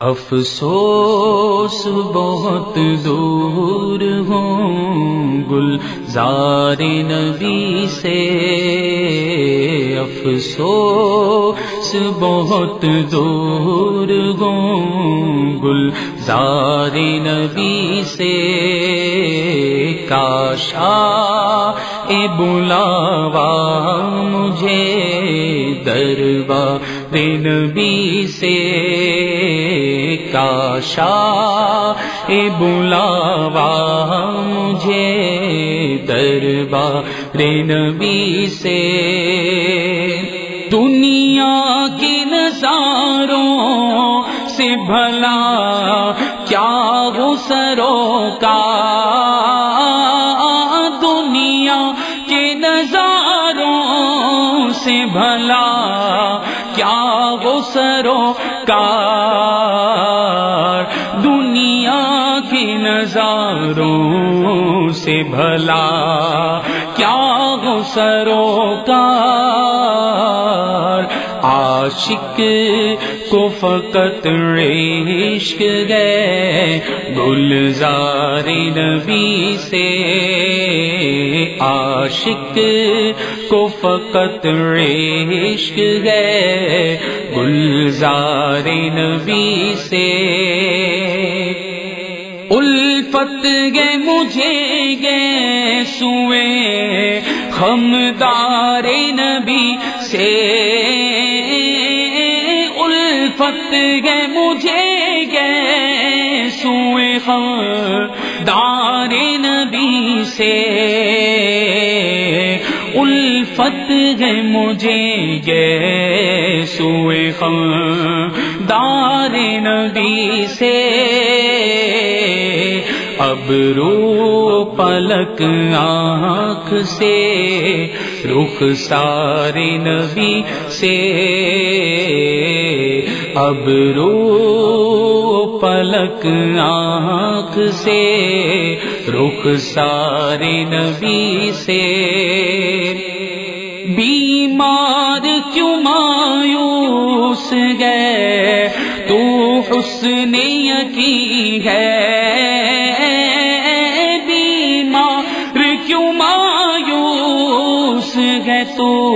افسوس بہت دور ہوں گل زار نبی سے۔ افسوس بہت دور ہوں گل زار نبی سے۔ کاشا اے بلاوا مجھے دربا نبی سے کاشا اے بلاوا، مجھے دربا نبی سے۔ دنیا کے نظاروں سے بھلا کیا غسروں کا؟ دنیا کے نظاروں سے بھلا سروں کا دنیا کے نظاروں سے بھلا کیا سروں کا عاشق کو فقط عشق گئے گلزار نبی سے عاشق کو فقط عشق گئے گلزار نبی سے۔ الفت گے مجھے گے سوئے، خمدار نبی سے۔ الفت گے مجھے گے سوئے خم دار نبی سے۔ الفت گے مجھے گے سوئے خم دار نبی سے۔ اب رو پلک آنکھ سے، رخ سارے نبی سے۔ اب رو پلک آنکھ سے، رخ سارے نبی سے۔ بیمار کیوں مایوس گئے تو حسن یقین ہے۔ بیمار کیوں مایوس گئے تو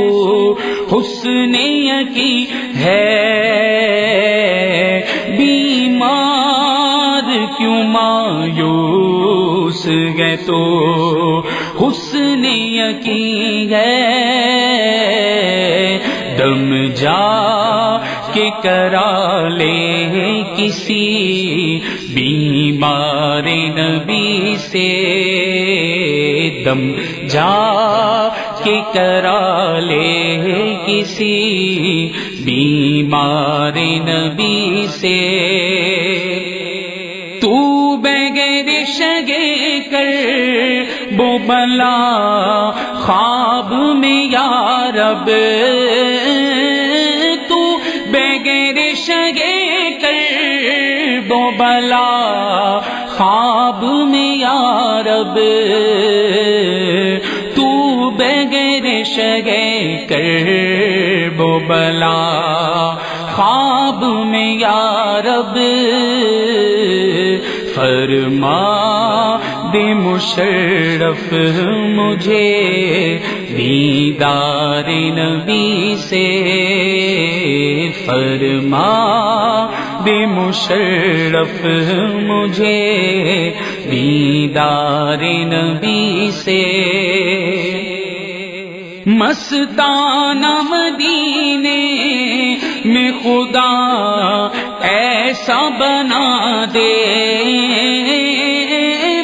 حسن یقین ہے۔ بیمار کیوں مایوس گئے تو؟ حسن یقین ہے۔ دم جا کے کرا لے کسی بیمار نبی سے۔ دم جا کے کرا لے کسی بیمار نبی سے۔ تو بغیر شگے کر بو بلا خواب میں یا رب۔ تو بغیر شگے کر بو بلا خواب میں یا رب۔ تو کر بو بلا، خواب میں یا رب، فرما دے مشرف، مجھے دیدار نبی سے، فرما دے مشرف، مجھے دیدار نبی سے۔ مستانہ مدینے میں خدا ایسا بنا دے۔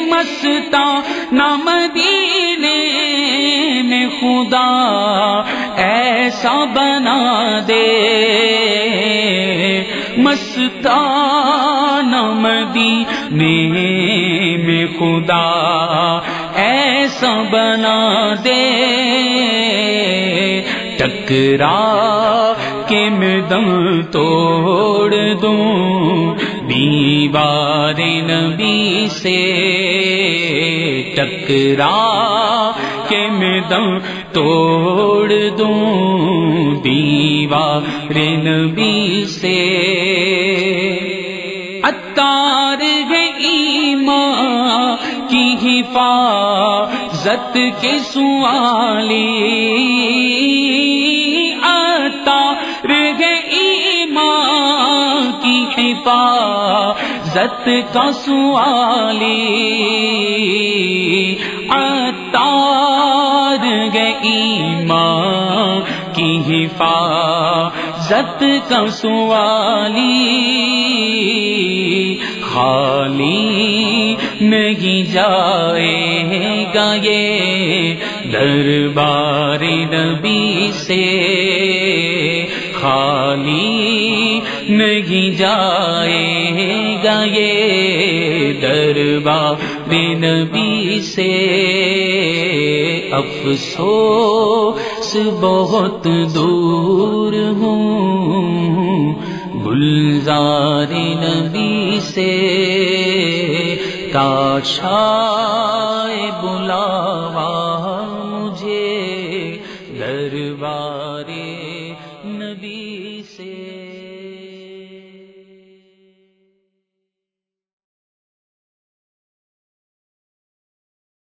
مستا مدینے میں خدا ایسا بنا دے۔ مستا مدینے میں خدا ایسا بنا دے۔ ٹکرا کے میں دم توڑ دوں۔ دیوار نبی سے۔ ٹکرا کے میں دم توڑ دوں۔ دیوار نبی سے۔ اتار کی حفاظت کے سوالی اتار ہے ایمان کی حفاظت کا سوالی اتار ہے ایمان کی حفاظت کا سوالی خالی نہیں جائے گا یہ دربار نبی سے خالی نہیں جائے گا یہ دربار نبی سے افسوس بہت دور ہوں گلزار نبی سے کاشا بلاوا مجھے دربار نبی سے۔